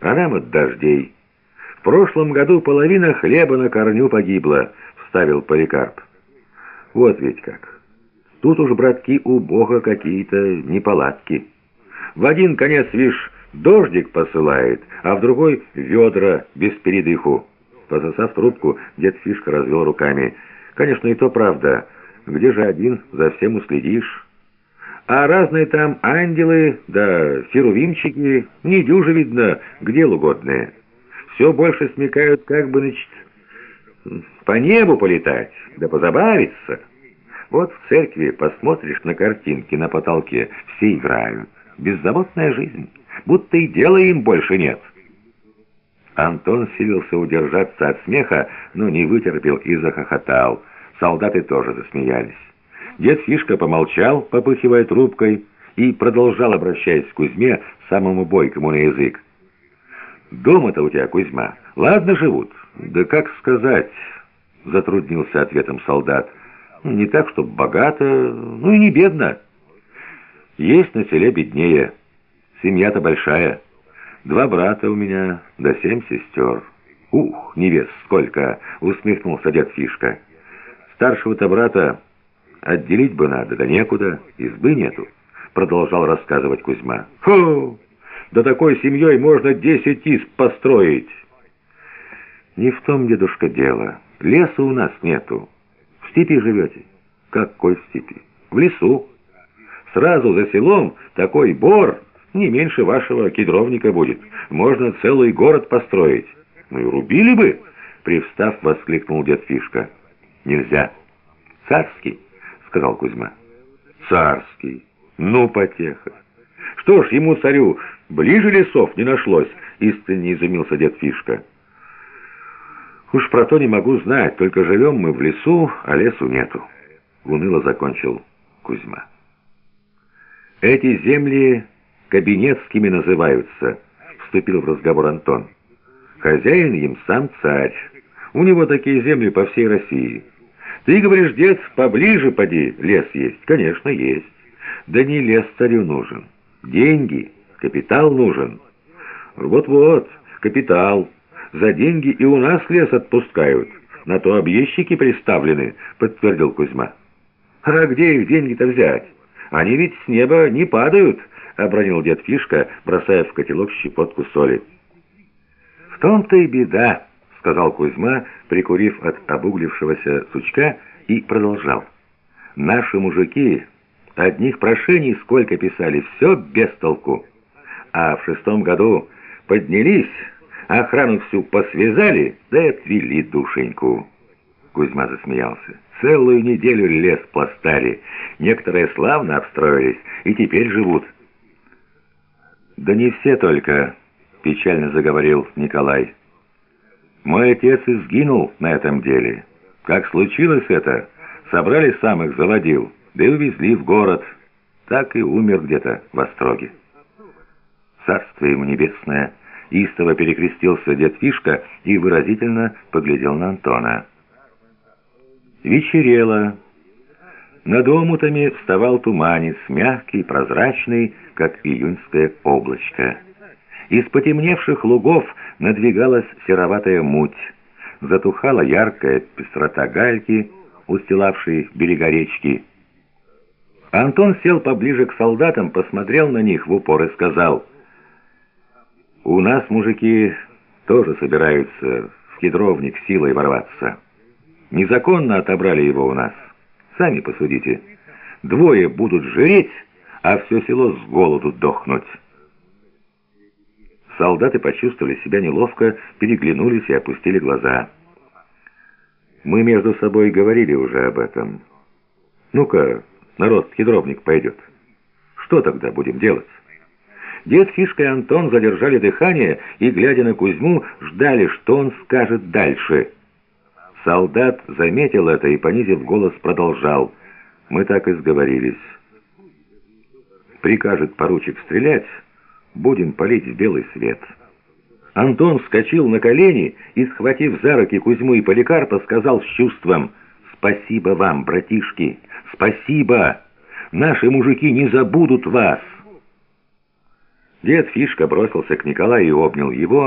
а нам от дождей. В прошлом году половина хлеба на корню погибла, вставил Поликарп. Вот ведь как. Тут уж, братки, у Бога какие-то неполадки. В один конец, вишь, дождик посылает, а в другой — ведра без передыху. Пососав трубку, дед Фишка развел руками. Конечно, и то правда. Где же один, за всем уследишь? А разные там ангелы, да херувимчики, не дюже видно, к делу годные. Все больше смекают, как бы, значит, по небу полетать, да позабавиться. Вот в церкви посмотришь на картинки на потолке, все играют. Беззаботная жизнь, будто и дела им больше нет. Антон силился удержаться от смеха, но не вытерпел и захохотал. Солдаты тоже засмеялись. Дед Фишка помолчал, попыхивая трубкой, и продолжал, обращаясь к Кузьме, самому бойкому на язык. «Дома-то у тебя, Кузьма, ладно живут?» «Да как сказать?» — затруднился ответом солдат. «Не так, чтобы богато, ну и не бедно. Есть на селе беднее. Семья-то большая». Два брата у меня, да семь сестер. Ух, невест сколько!» — усмехнулся дед Фишка. «Старшего-то брата отделить бы надо, да некуда, избы нету», — продолжал рассказывать Кузьма. «Фу! Да такой семьей можно десять изб построить!» «Не в том, дедушка, дело. Леса у нас нету. В степи живете?» «Какой в степи?» «В лесу. Сразу за селом такой бор...» Не меньше вашего кедровника будет. Можно целый город построить. Ну и рубили бы, привстав, воскликнул дед Фишка. Нельзя. Царский, сказал Кузьма. Царский. Ну, потеха. Что ж, ему, царю, ближе лесов не нашлось, истинно изумился дед Фишка. Уж про то не могу знать, только живем мы в лесу, а лесу нету. Уныло закончил Кузьма. Эти земли кабинетскими называются», — вступил в разговор Антон. «Хозяин им сам царь. У него такие земли по всей России. Ты говоришь, дед, поближе поди, лес есть. Конечно, есть. Да не лес царю нужен. Деньги, капитал нужен. Вот-вот, капитал. За деньги и у нас лес отпускают. На то объездчики приставлены», — подтвердил Кузьма. «А где их деньги-то взять? Они ведь с неба не падают» обронил дед Фишка, бросая в котелок щепотку соли. «В том-то и беда», — сказал Кузьма, прикурив от обуглившегося сучка, и продолжал. «Наши мужики одних прошений сколько писали, все без толку. А в шестом году поднялись, охрану всю посвязали, да и отвели душеньку». Кузьма засмеялся. «Целую неделю лес пластали. Некоторые славно обстроились и теперь живут». «Да не все только», — печально заговорил Николай. «Мой отец и сгинул на этом деле. Как случилось это, собрали самых заводил, да и увезли в город. Так и умер где-то в Остроге». «Царствие ему небесное!» Истово перекрестился дед Фишка и выразительно поглядел на Антона. Вечерело. Над омутами вставал туманец, мягкий, прозрачный, как июньское облачко. Из потемневших лугов надвигалась сероватая муть. Затухала яркая пестрота гальки, устилавшей берега речки. Антон сел поближе к солдатам, посмотрел на них в упор и сказал, «У нас мужики тоже собираются в кедровник силой ворваться. Незаконно отобрали его у нас». Сами посудите. Двое будут жреть, а все село с голоду дохнуть. Солдаты почувствовали себя неловко, переглянулись и опустили глаза. Мы между собой говорили уже об этом. Ну-ка, народ кедровник пойдет. Что тогда будем делать? Дед Фишка и Антон задержали дыхание и, глядя на Кузьму, ждали, что он скажет дальше — Солдат заметил это и, понизив голос, продолжал. «Мы так и сговорились. Прикажет поручик стрелять, будем палить в белый свет». Антон вскочил на колени и, схватив за руки Кузьму и Поликарпа, сказал с чувством «Спасибо вам, братишки, спасибо! Наши мужики не забудут вас!» Дед Фишка бросился к Николаю и обнял его,